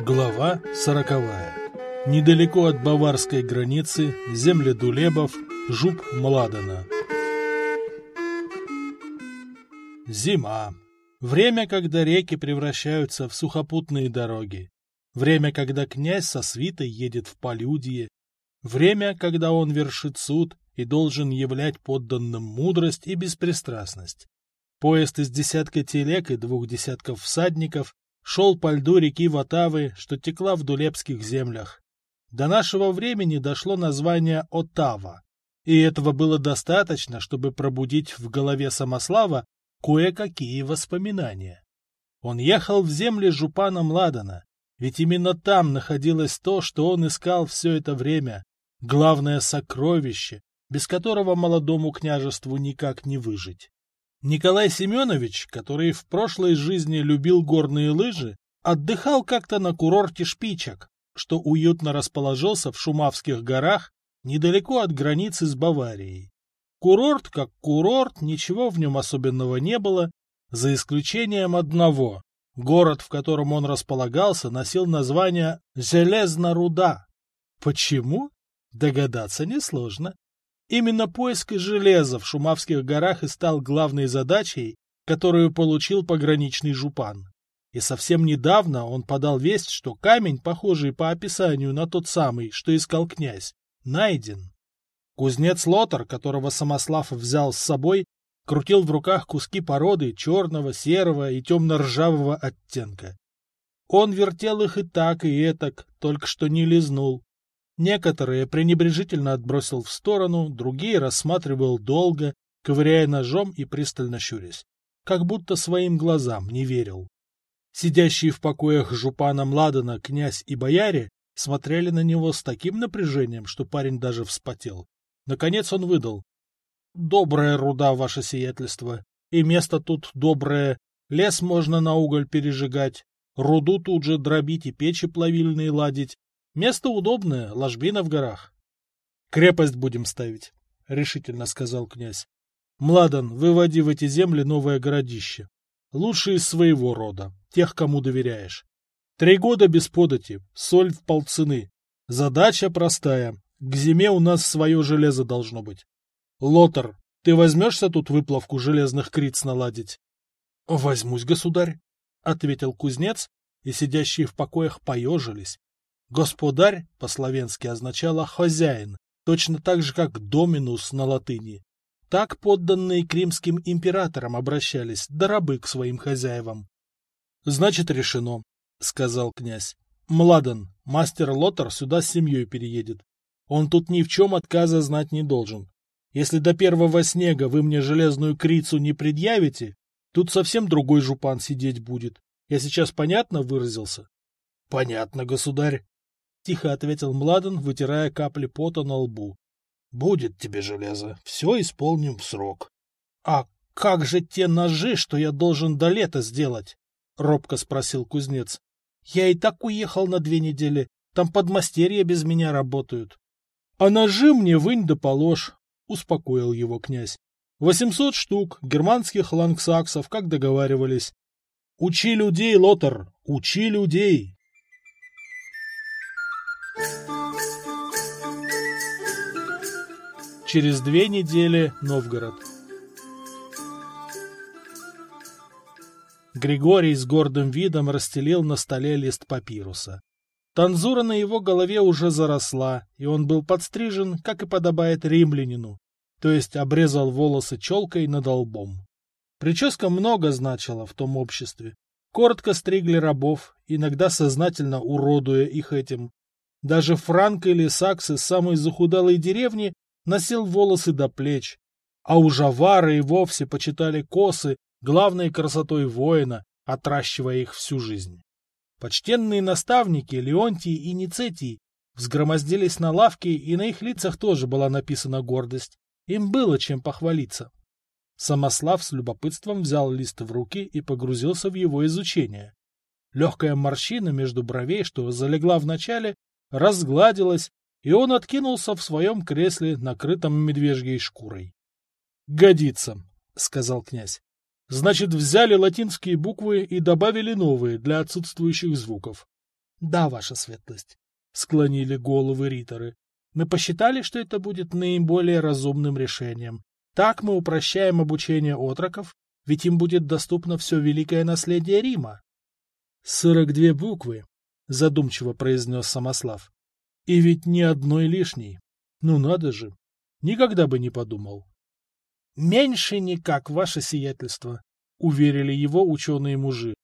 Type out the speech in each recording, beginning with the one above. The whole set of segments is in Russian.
Глава сороковая. Недалеко от баварской границы, земли Дулебов, жуп Младена. Зима. Время, когда реки превращаются в сухопутные дороги. Время, когда князь со свитой едет в полюдье. Время, когда он вершит суд и должен являть подданным мудрость и беспристрастность. Поезд из десятка телег и двух десятков всадников шел по льду реки Ватавы, что текла в Дулепских землях. До нашего времени дошло название Отава, и этого было достаточно, чтобы пробудить в голове Самослава кое-какие воспоминания. Он ехал в земли Жупана Младана, ведь именно там находилось то, что он искал все это время, главное сокровище, без которого молодому княжеству никак не выжить. Николай Семенович, который в прошлой жизни любил горные лыжи, отдыхал как-то на курорте Шпичек, что уютно расположился в Шумавских горах, недалеко от границы с Баварией. Курорт как курорт, ничего в нем особенного не было, за исключением одного. Город, в котором он располагался, носил название Железноруда. Почему? Догадаться несложно. Именно поиск железа в Шумавских горах и стал главной задачей, которую получил пограничный жупан. И совсем недавно он подал весть, что камень, похожий по описанию на тот самый, что искал князь, найден. Кузнец Лотар, которого Самослав взял с собой, крутил в руках куски породы черного, серого и темно-ржавого оттенка. Он вертел их и так, и этак, только что не лизнул. Некоторые пренебрежительно отбросил в сторону, другие рассматривал долго, ковыряя ножом и пристально щурясь, как будто своим глазам не верил. Сидящие в покоях жупана Младена князь и бояре смотрели на него с таким напряжением, что парень даже вспотел. Наконец он выдал. — Добрая руда, ваше сиятельство, и место тут доброе, лес можно на уголь пережигать, руду тут же дробить и печи плавильные ладить, Место удобное, ложбина в горах. — Крепость будем ставить, — решительно сказал князь. — Младан, выводи в эти земли новое городище. Лучше из своего рода, тех, кому доверяешь. Три года без подати, соль в полцены. Задача простая. К зиме у нас свое железо должно быть. Лотар, ты возьмешься тут выплавку железных криц наладить? — Возьмусь, государь, — ответил кузнец, и сидящие в покоях поежились, Господарь по-словенски означало «хозяин», точно так же, как «доминус» на латыни. Так подданные кримским императорам обращались, да рабы к своим хозяевам. — Значит, решено, — сказал князь. — Младен, мастер Лотар сюда с семьей переедет. Он тут ни в чем отказа знать не должен. Если до первого снега вы мне железную крицу не предъявите, тут совсем другой жупан сидеть будет. Я сейчас понятно выразился? — Понятно, государь, тихо ответил Младен, вытирая капли пота на лбу. — Будет тебе железо, все исполним в срок. — А как же те ножи, что я должен до лета сделать? — робко спросил кузнец. — Я и так уехал на две недели, там подмастерья без меня работают. — А ножи мне вынь да положь, — успокоил его князь. — Восемьсот штук, германских лангсаксов, как договаривались. — Учи людей, Лотар, учи людей! Через две недели Новгород. Григорий с гордым видом расстелил на столе лист папируса. Танзура на его голове уже заросла, и он был подстрижен, как и подобает римлянину, то есть обрезал волосы челкой над лбом. Прическа много значила в том обществе. Коротко стригли рабов, иногда сознательно уродуя их этим. Даже франк или сакс из самой захудалой деревни носил волосы до плеч, а у Жавара и вовсе почитали косы главной красотой воина, отращивая их всю жизнь. Почтенные наставники Леонтий и Ницетий взгромоздились на лавке, и на их лицах тоже была написана гордость. Им было чем похвалиться. Самослав с любопытством взял лист в руки и погрузился в его изучение. Легкая морщина между бровей, что залегла в начале, разгладилась, и он откинулся в своем кресле, накрытом медвежьей шкурой. — Годится, — сказал князь. — Значит, взяли латинские буквы и добавили новые для отсутствующих звуков. Да, ваша светлость, склонили головы риторы. Мы посчитали, что это будет наиболее разумным решением. Так мы упрощаем обучение отроков, ведь им будет доступно все великое наследие Рима. Сорок две буквы, задумчиво произнес Самослав. И ведь ни одной лишней. Ну надо же. Никогда бы не подумал. Меньше никак, ваше сиятельство, уверили его ученые-мужи.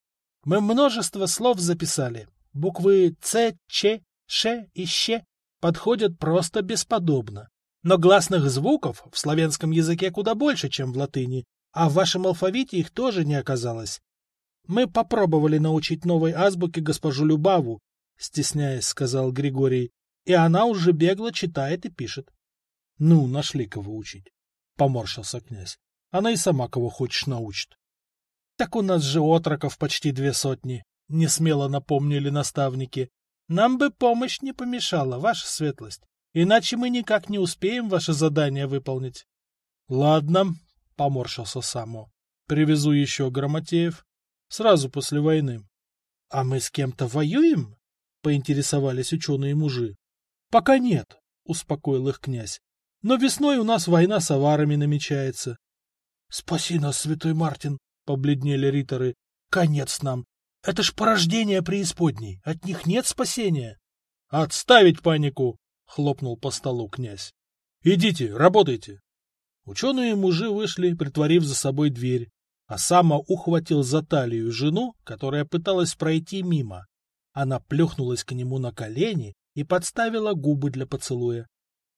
Мы множество слов записали. Буквы Ц, Ч, Ш и Щ подходят просто бесподобно. Но гласных звуков в славянском языке куда больше, чем в латыни, а в вашем алфавите их тоже не оказалось. Мы попробовали научить новой азбуке госпожу Любаву, стесняясь, сказал Григорий, и она уже бегло читает и пишет. Ну, нашли кого учить, поморщился князь. Она и сама кого хочешь научит. Так у нас же отроков почти две сотни, не смело напомнили наставники. Нам бы помощь не помешала, ваша светлость, иначе мы никак не успеем ваше задание выполнить. — Ладно, — поморщился Само, — привезу еще грамотеев. Сразу после войны. — А мы с кем-то воюем? — поинтересовались ученые-мужи. — Пока нет, — успокоил их князь. — Но весной у нас война с аварами намечается. — Спаси нас, святой Мартин, — побледнели риторы. — Конец нам. Это ж порождение преисподней. От них нет спасения. — Отставить панику! — хлопнул по столу князь. — Идите, работайте. Ученые-мужи вышли, притворив за собой дверь, а Сама ухватил за талию жену, которая пыталась пройти мимо. Она плюхнулась к нему на колени и подставила губы для поцелуя.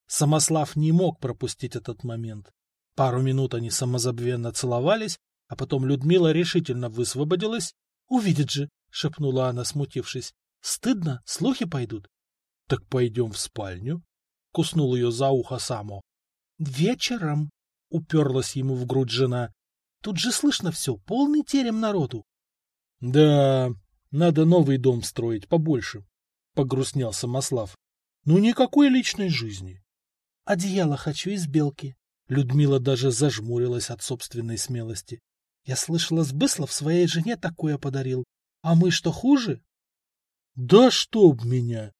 Самослав не мог пропустить этот момент. Пару минут они самозабвенно целовались, а потом Людмила решительно высвободилась Увидит же, — шепнула она, смутившись. — Стыдно, слухи пойдут. — Так пойдем в спальню, — куснул ее за ухо Само. — Вечером, — уперлась ему в грудь жена. — Тут же слышно все, полный терем народу. — Да, надо новый дом строить побольше, — погрустнел Самослав. — Ну, никакой личной жизни. — Одеяло хочу из белки. Людмила даже зажмурилась от собственной смелости. Я слышала, Сбыслов своей жене такое подарил. А мы что, хуже? — Да чтоб меня!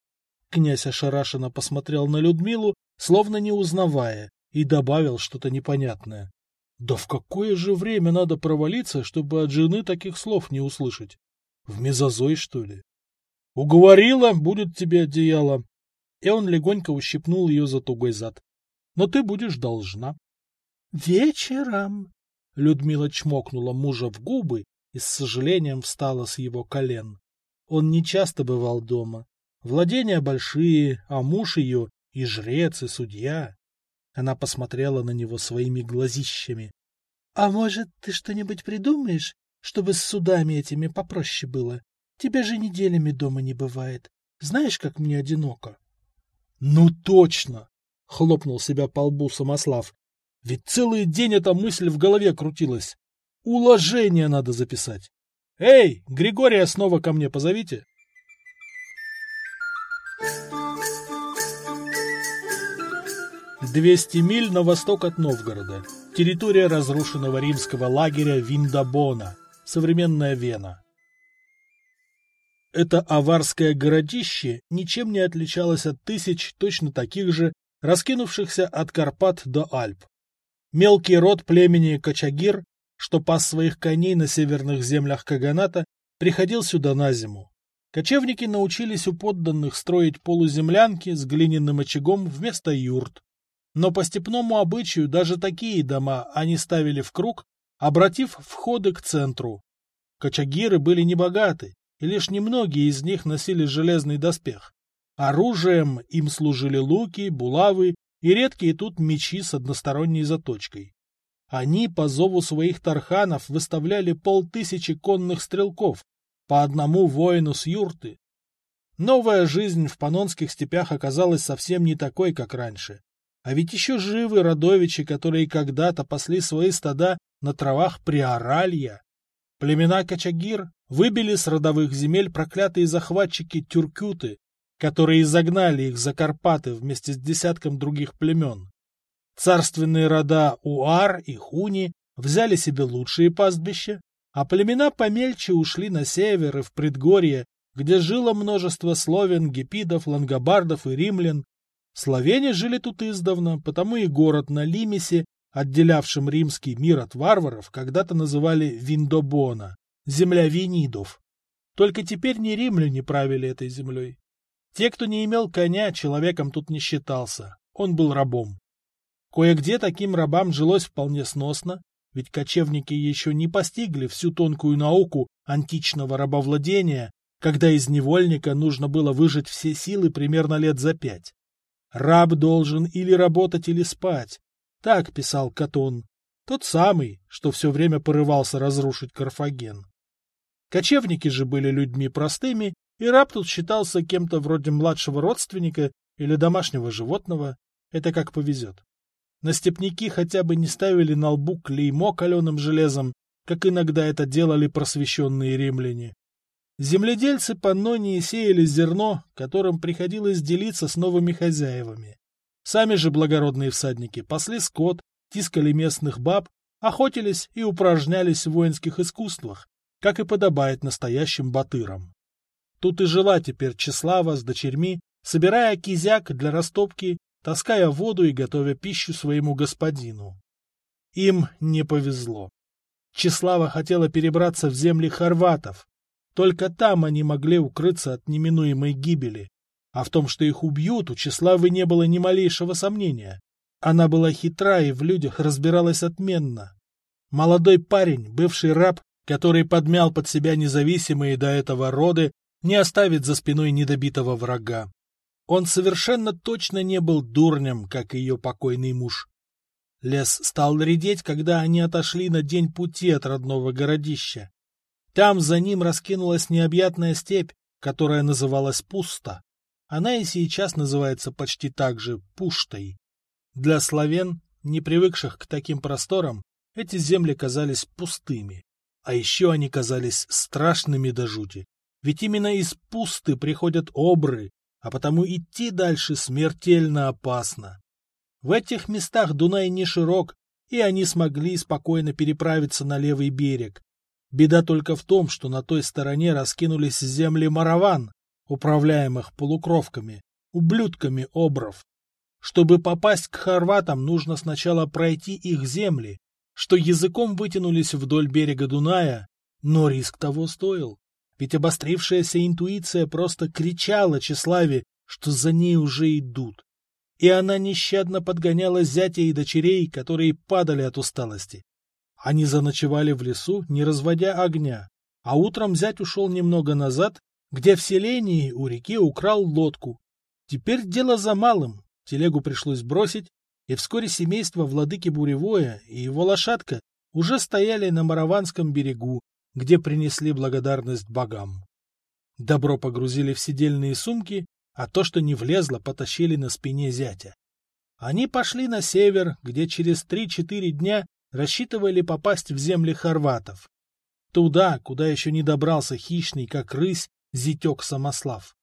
Князь ошарашенно посмотрел на Людмилу, словно не узнавая, и добавил что-то непонятное. Да в какое же время надо провалиться, чтобы от жены таких слов не услышать? В мезозой, что ли? Уговорила, будет тебе одеяло. И он легонько ущипнул ее за тугой зад. Но ты будешь должна. Вечером, Людмила чмокнула мужа в губы и с сожалением встала с его колен. Он не часто бывал дома. Владения большие, а муж ее и жрец, и судья. Она посмотрела на него своими глазищами. — А может, ты что-нибудь придумаешь, чтобы с судами этими попроще было? Тебя же неделями дома не бывает. Знаешь, как мне одиноко? — Ну точно! — хлопнул себя по лбу Самослав. Ведь целый день эта мысль в голове крутилась. Уложение надо записать. Эй, Григория снова ко мне позовите. Двести миль на восток от Новгорода. Территория разрушенного римского лагеря Виндабона. Современная Вена. Это аварское городище ничем не отличалось от тысяч точно таких же, раскинувшихся от Карпат до Альп. Мелкий род племени Качагир, что пас своих коней на северных землях Каганата, приходил сюда на зиму. Кочевники научились у подданных строить полуземлянки с глиняным очагом вместо юрт. Но по степному обычаю даже такие дома они ставили в круг, обратив входы к центру. Кочагиры были небогаты, и лишь немногие из них носили железный доспех. Оружием им служили луки, булавы и редкие тут мечи с односторонней заточкой. Они по зову своих тарханов выставляли полтысячи конных стрелков, по одному воину с юрты. Новая жизнь в панонских степях оказалась совсем не такой, как раньше. А ведь еще живы родовичи, которые когда-то пасли свои стада на травах Приоралья. Племена Качагир выбили с родовых земель проклятые захватчики тюркюты, которые изогнали их за Карпаты вместе с десятком других племен. Царственные рода Уар и Хуни взяли себе лучшие пастбища, а племена помельче ушли на север и в предгорье, где жило множество словен, гепидов, лангобардов и римлян. Словени жили тут издавна, потому и город на Лимесе, отделявшим римский мир от варваров, когда-то называли Виндобона, земля винидов. Только теперь не римляне правили этой землей. Те, кто не имел коня, человеком тут не считался, он был рабом. Кое-где таким рабам жилось вполне сносно, ведь кочевники еще не постигли всю тонкую науку античного рабовладения, когда из невольника нужно было выжать все силы примерно лет за пять. Раб должен или работать, или спать. Так писал Катон, тот самый, что все время порывался разрушить Карфаген. Кочевники же были людьми простыми, и раб тут считался кем-то вроде младшего родственника или домашнего животного, это как повезет. На степняки хотя бы не ставили на лбу клеймо каленым железом, как иногда это делали просвещенные римляне. Земледельцы Паннонии сеяли зерно, которым приходилось делиться с новыми хозяевами. Сами же благородные всадники пасли скот, тискали местных баб, охотились и упражнялись в воинских искусствах, как и подобает настоящим батырам. Тут и жила теперь Чеслава с дочерьми, собирая кизяк для растопки, таская воду и готовя пищу своему господину. Им не повезло. Чеслава хотела перебраться в земли хорватов. Только там они могли укрыться от неминуемой гибели. А в том, что их убьют, у Чеславы не было ни малейшего сомнения. Она была хитра и в людях разбиралась отменно. Молодой парень, бывший раб, который подмял под себя независимые до этого роды, не оставит за спиной недобитого врага. Он совершенно точно не был дурнем, как ее покойный муж. Лес стал редеть, когда они отошли на день пути от родного городища. Там за ним раскинулась необъятная степь, которая называлась Пуста. Она и сейчас называется почти так же Пуштой. Для славян, не привыкших к таким просторам, эти земли казались пустыми. А еще они казались страшными до жути. Ведь именно из пусты приходят обры, а потому идти дальше смертельно опасно. В этих местах Дунай не широк, и они смогли спокойно переправиться на левый берег. Беда только в том, что на той стороне раскинулись земли Мараван, управляемых полукровками, ублюдками обров. Чтобы попасть к хорватам, нужно сначала пройти их земли, что языком вытянулись вдоль берега Дуная, но риск того стоил. Ведь обострившаяся интуиция просто кричала Чеславе, что за ней уже идут. И она нещадно подгоняла зятя и дочерей, которые падали от усталости. Они заночевали в лесу, не разводя огня, а утром зять ушел немного назад, где в селении у реки украл лодку. Теперь дело за малым, телегу пришлось бросить, и вскоре семейство владыки Буревое и его лошадка уже стояли на Мараванском берегу, где принесли благодарность богам. Добро погрузили в сидельные сумки, а то, что не влезло, потащили на спине зятя. Они пошли на север, где через три-четыре дня рассчитывали попасть в земли хорватов. Туда, куда еще не добрался хищный, как рысь, зятек Самослав.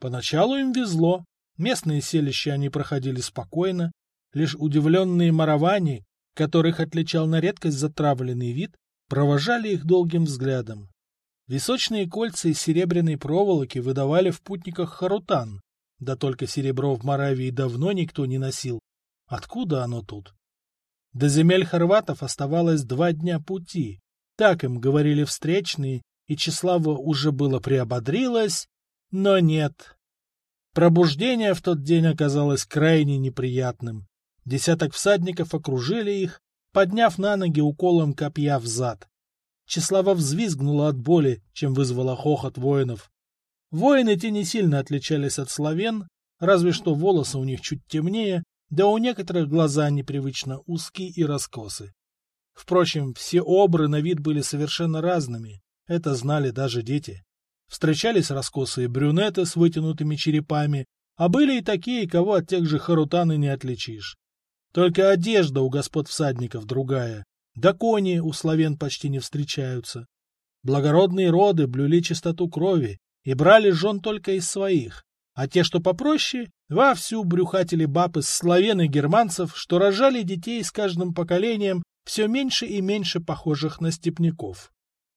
Поначалу им везло, местные селища они проходили спокойно, лишь удивленные маравани, которых отличал на редкость затравленный вид, провожали их долгим взглядом. Височные кольца из серебряной проволоки выдавали в путниках харутан, да только серебро в Моравии давно никто не носил. Откуда оно тут? До земель хорватов оставалось два дня пути. Так им говорили встречные, и Числава уже было приободрилась, но нет. Пробуждение в тот день оказалось крайне неприятным. Десяток всадников окружили их, подняв на ноги уколом копья в зад. Числава взвизгнула от боли, чем вызвала хохот воинов. Воины те не сильно отличались от славян, разве что волосы у них чуть темнее, да у некоторых глаза непривычно узкие и раскосы. Впрочем, все обры на вид были совершенно разными, это знали даже дети. Встречались раскосые брюнеты с вытянутыми черепами, а были и такие, кого от тех же харутаны не отличишь. Только одежда у господ всадников другая, да кони у славян почти не встречаются. Благородные роды блюли чистоту крови и брали жен только из своих, а те, что попроще, вовсю брюхатели баб из славян и германцев, что рожали детей с каждым поколением все меньше и меньше похожих на степняков.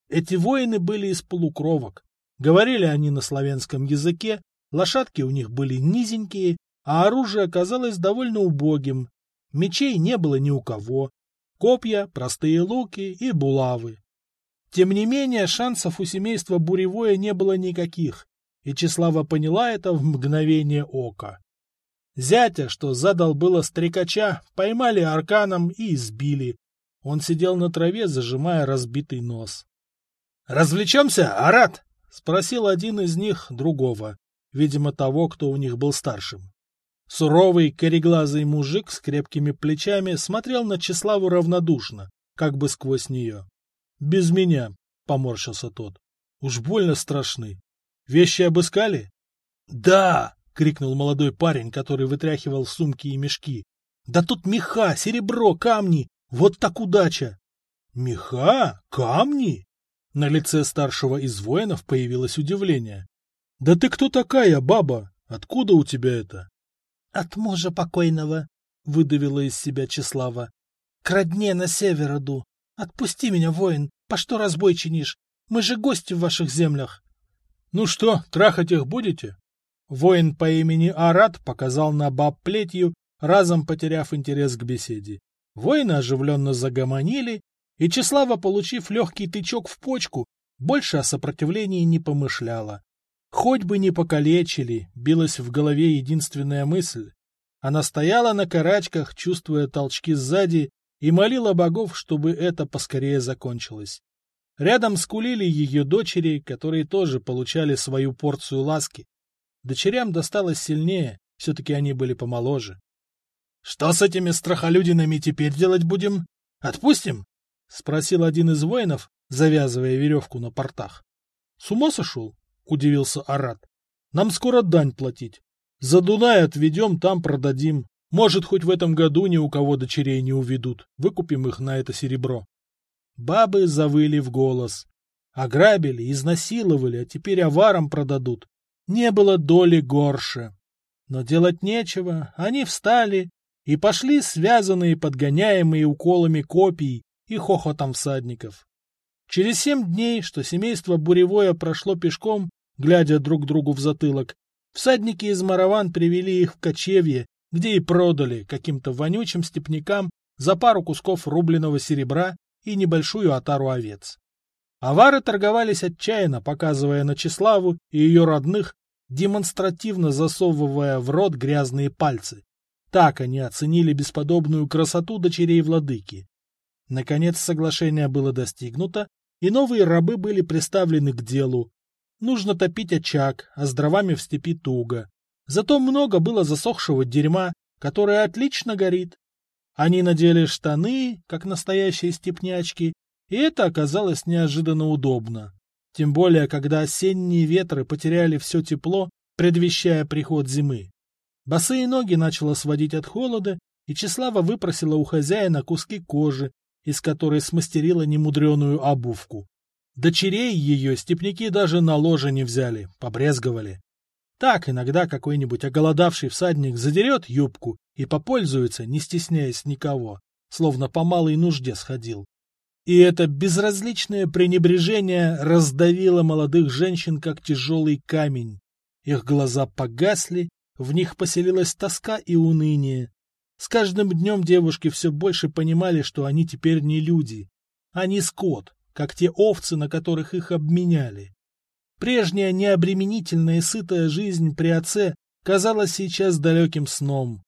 Эти воины были из полукровок, Говорили они на славянском языке, лошадки у них были низенькие, а оружие оказалось довольно убогим. Мечей не было ни у кого. Копья, простые луки и булавы. Тем не менее, шансов у семейства Буревое не было никаких, и Числава поняла это в мгновение ока. Зятя, что задал было стрекача, поймали арканом и избили. Он сидел на траве, зажимая разбитый нос. — Развлечемся, Арат? — спросил один из них другого, видимо, того, кто у них был старшим. Суровый, кореглазый мужик с крепкими плечами смотрел на Числаву равнодушно, как бы сквозь нее. — Без меня, — поморщился тот. — Уж больно страшны. Вещи обыскали? — Да! — крикнул молодой парень, который вытряхивал сумки и мешки. — Да тут меха, серебро, камни! Вот так удача! — Меха? Камни? На лице старшего из воинов появилось удивление. — Да ты кто такая, баба? Откуда у тебя это? — От мужа покойного, — выдавила из себя Числава. — К родне на север иду. Отпусти меня, воин, по что разбой чинишь? Мы же гости в ваших землях. — Ну что, трахать их будете? Воин по имени Арат показал на баб плетью, разом потеряв интерес к беседе. Воины оживленно загомонили, и Числава, получив легкий тычок в почку, больше о сопротивлении не помышляла. Хоть бы не покалечили, билась в голове единственная мысль. Она стояла на карачках, чувствуя толчки сзади, и молила богов, чтобы это поскорее закончилось. Рядом скулили ее дочери, которые тоже получали свою порцию ласки. Дочерям досталось сильнее, все-таки они были помоложе. — Что с этими страхолюдинами теперь делать будем? Отпустим? — спросил один из воинов, завязывая веревку на портах. — С ума сошел? — удивился Арат. — Нам скоро дань платить. За Дунай отведем, там продадим. Может, хоть в этом году ни у кого дочерей не уведут. Выкупим их на это серебро. Бабы завыли в голос. Ограбили, изнасиловали, а теперь аварам продадут. Не было доли горше. Но делать нечего, они встали и пошли связанные, подгоняемые уколами копий и хохотом всадников. Через семь дней, что семейство Буревое прошло пешком, глядя друг другу в затылок, всадники из Мараван привели их в кочевье, где и продали каким-то вонючим степнякам за пару кусков рубленого серебра и небольшую отару овец. Авары торговались отчаянно, показывая Начиславу и ее родных, демонстративно засовывая в рот грязные пальцы. Так они оценили бесподобную красоту дочерей владыки. Наконец соглашение было достигнуто, и новые рабы были приставлены к делу. Нужно топить очаг, а с дровами в степи туго. Зато много было засохшего дерьма, которое отлично горит. Они надели штаны, как настоящие степнячки, и это оказалось неожиданно удобно. Тем более, когда осенние ветры потеряли все тепло, предвещая приход зимы. Босые ноги начало сводить от холода, и Числава выпросила у хозяина куски кожи, из которой смастерила немудреную обувку. Дочерей ее степняки даже на ложе не взяли, побрезговали. Так иногда какой-нибудь оголодавший всадник задерет юбку и попользуется, не стесняясь никого, словно по малой нужде сходил. И это безразличное пренебрежение раздавило молодых женщин, как тяжелый камень. Их глаза погасли, в них поселилась тоска и уныние. С каждым днем девушки все больше понимали, что они теперь не люди. Они скот, как те овцы, на которых их обменяли. Прежняя необременительная и сытая жизнь при отце казалась сейчас далеким сном.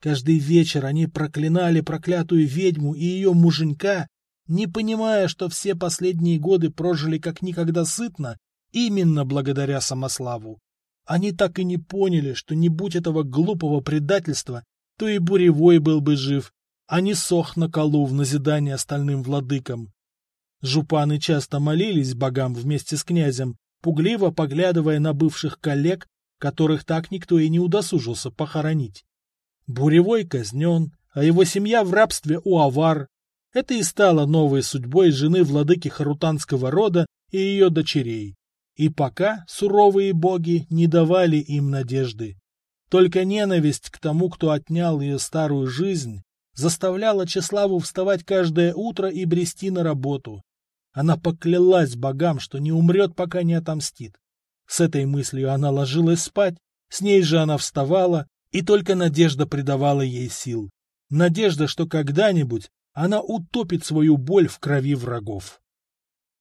Каждый вечер они проклинали проклятую ведьму и ее муженька, не понимая, что все последние годы прожили как никогда сытно, именно благодаря Самославу. Они так и не поняли, что не будь этого глупого предательства, то и Буревой был бы жив, а не сох на колу в назидание остальным владыкам. Жупаны часто молились богам вместе с князем, пугливо поглядывая на бывших коллег, которых так никто и не удосужился похоронить. Буревой казнен, а его семья в рабстве у авар. Это и стало новой судьбой жены владыки Харутанского рода и ее дочерей. И пока суровые боги не давали им надежды. Только ненависть к тому, кто отнял ее старую жизнь, заставляла Чеславу вставать каждое утро и брести на работу. Она поклялась богам, что не умрет, пока не отомстит. С этой мыслью она ложилась спать, с ней же она вставала, и только надежда придавала ей сил. Надежда, что когда-нибудь она утопит свою боль в крови врагов.